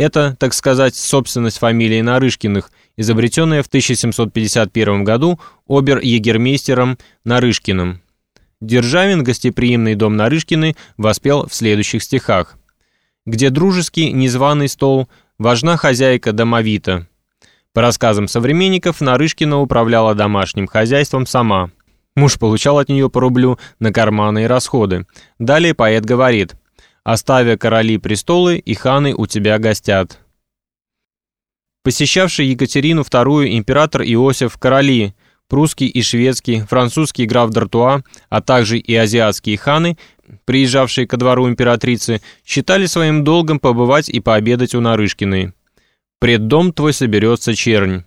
Это, так сказать, собственность фамилии Нарышкиных, изобретенная в 1751 году обер-егермейстером Нарышкиным. Державин гостеприимный дом Нарышкины воспел в следующих стихах. «Где дружеский незваный стол, важна хозяйка домовита». По рассказам современников, Нарышкина управляла домашним хозяйством сама. Муж получал от нее по рублю на карманы и расходы. Далее поэт говорит «Оставя короли престолы, и ханы у тебя гостят». Посещавший Екатерину II император Иосиф Короли, прусский и шведский, французский граф Д'Артуа, а также и азиатские ханы, приезжавшие ко двору императрицы, считали своим долгом побывать и пообедать у Нарышкиной. «Пред дом твой соберется чернь».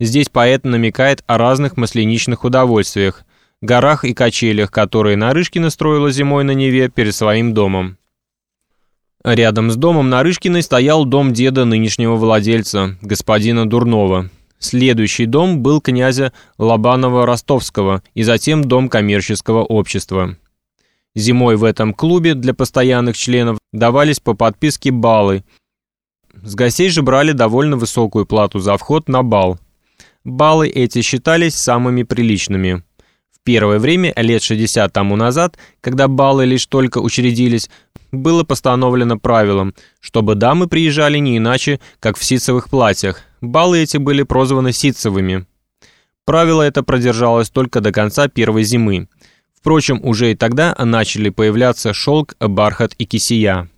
Здесь поэт намекает о разных масленичных удовольствиях, горах и качелях, которые Нарышкина строила зимой на Неве перед своим домом. Рядом с домом Нарышкиной стоял дом деда нынешнего владельца, господина Дурнова. Следующий дом был князя Лобанова-Ростовского и затем дом коммерческого общества. Зимой в этом клубе для постоянных членов давались по подписке баллы. С гостей же брали довольно высокую плату за вход на бал. Баллы эти считались самыми приличными. Первое время, лет 60 тому назад, когда баллы лишь только учредились, было постановлено правилом, чтобы дамы приезжали не иначе, как в ситцевых платьях. Баллы эти были прозваны ситцевыми. Правило это продержалось только до конца первой зимы. Впрочем, уже и тогда начали появляться шелк, бархат и кисия.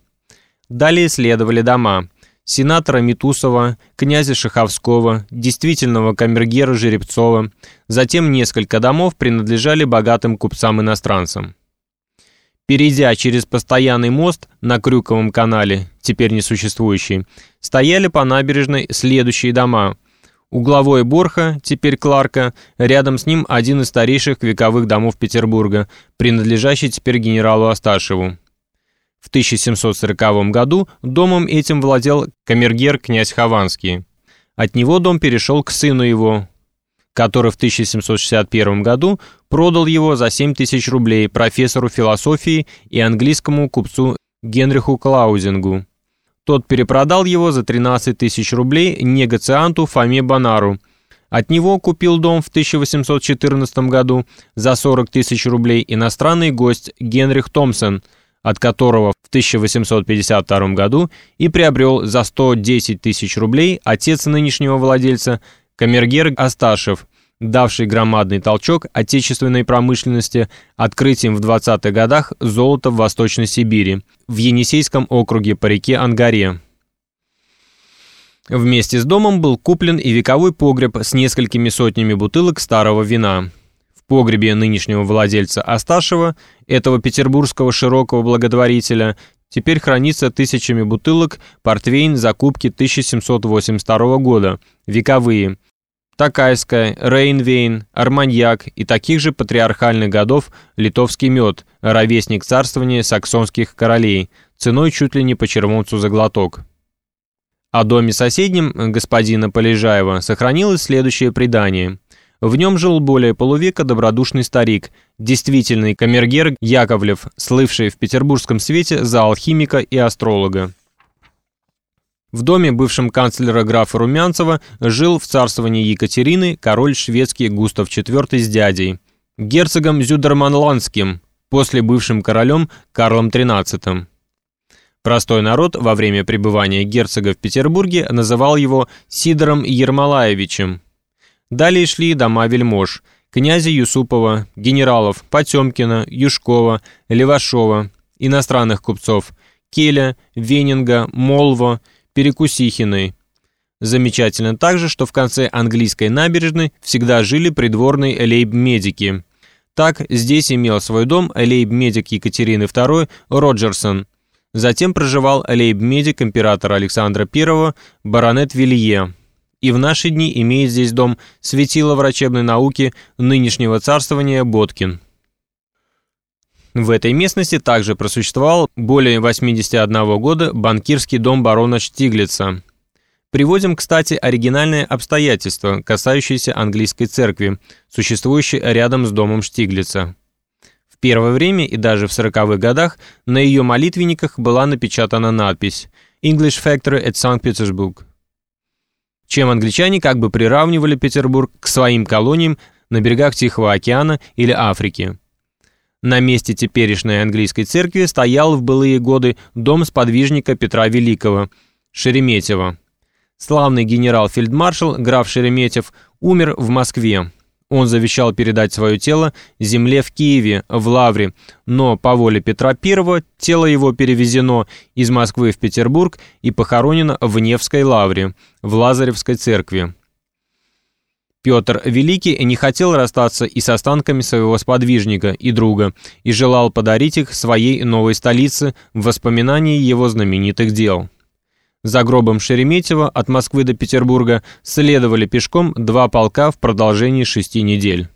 Далее следовали дома. Сенатора Митусова, князя Шаховского, действительного камергера Жеребцова, затем несколько домов принадлежали богатым купцам-иностранцам. Перейдя через постоянный мост на Крюковом канале, теперь несуществующий, стояли по набережной следующие дома. Угловой Борха, теперь Кларка, рядом с ним один из старейших вековых домов Петербурга, принадлежащий теперь генералу Асташеву. В 1740 году домом этим владел камергер князь Хованский. От него дом перешел к сыну его, который в 1761 году продал его за 7 тысяч рублей профессору философии и английскому купцу Генриху Клаузингу. Тот перепродал его за 13 тысяч рублей негацианту Фоме Бонару. От него купил дом в 1814 году за 40 тысяч рублей иностранный гость Генрих Томпсон, от которого в 1852 году и приобрел за 110 тысяч рублей отец нынешнего владельца Камергер Асташев, давший громадный толчок отечественной промышленности открытием в 20-х годах золота в Восточной Сибири, в Енисейском округе по реке Ангаре. Вместе с домом был куплен и вековой погреб с несколькими сотнями бутылок старого вина. Погребе нынешнего владельца Асташева, этого петербургского широкого благотворителя, теперь хранится тысячами бутылок портвейн закупки 1782 года, вековые, Такайская, Рейнвейн, Арманьяк и таких же патриархальных годов литовский мед, ровесник царствования саксонских королей, ценой чуть ли не по червонцу за глоток. О доме соседнем господина Полежаева сохранилось следующее предание. В нем жил более полувека добродушный старик, действительный камергер Яковлев, слывший в петербургском свете за алхимика и астролога. В доме бывшем канцлера графа Румянцева жил в царствовании Екатерины король шведский Густав IV с дядей, герцогом Зюдерманландским, после бывшим королем Карлом XIII. Простой народ во время пребывания герцога в Петербурге называл его Сидором Ермолаевичем. Далее шли дома вельмож, князя Юсупова, генералов Потемкина, Юшкова, Левашова, иностранных купцов Келя, Венинга, Молво, Перекусихиной. Замечательно также, что в конце английской набережной всегда жили придворные лейб-медики. Так, здесь имел свой дом лейб-медик Екатерины II Роджерсон. Затем проживал лейб-медик императора Александра I баронет Вилье. И в наши дни имеет здесь дом светила врачебной науки нынешнего царствования Боткин. В этой местности также просуществовал более 81 года банкирский дом барона Штиглица. Приводим, кстати, оригинальное обстоятельство, касающееся английской церкви, существующей рядом с домом Штиглица. В первое время и даже в 40-х годах на ее молитвенниках была напечатана надпись English Factory at St. Petersburg, чем англичане как бы приравнивали Петербург к своим колониям на берегах Тихого океана или Африки. На месте теперешней английской церкви стоял в былые годы дом сподвижника Петра Великого, Шереметьево. Славный генерал-фельдмаршал граф Шереметьев умер в Москве. Он завещал передать свое тело земле в Киеве, в Лавре, но по воле Петра I тело его перевезено из Москвы в Петербург и похоронено в Невской Лавре, в Лазаревской церкви. Петр Великий не хотел расстаться и с останками своего сподвижника и друга, и желал подарить их своей новой столице в воспоминании его знаменитых дел. За гробом Шереметьева от Москвы до Петербурга следовали пешком два полка в продолжении шести недель.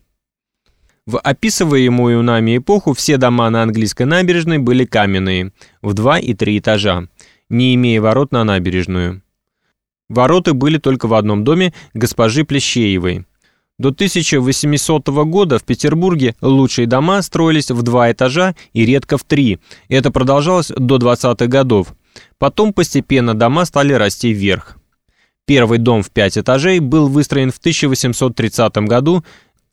В описываемую нами эпоху все дома на английской набережной были каменные, в два и три этажа, не имея ворот на набережную. Вороты были только в одном доме госпожи Плещеевой. До 1800 года в Петербурге лучшие дома строились в два этажа и редко в три. Это продолжалось до 20-х годов. Потом постепенно дома стали расти вверх. Первый дом в пять этажей был выстроен в 1830 году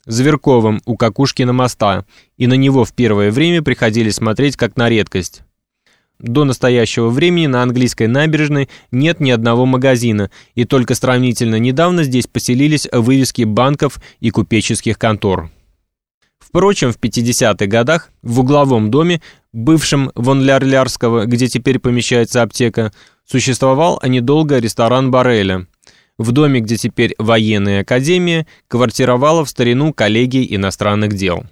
Зверковым у Какушкина моста, и на него в первое время приходили смотреть как на редкость. До настоящего времени на английской набережной нет ни одного магазина, и только сравнительно недавно здесь поселились вывески банков и купеческих контор. Впрочем, в 50-х годах в угловом доме, бывшем Вонлярлярского, где теперь помещается аптека, существовал недолго ресторан Барреля. В доме, где теперь военная академия, квартировала в старину коллегия иностранных дел.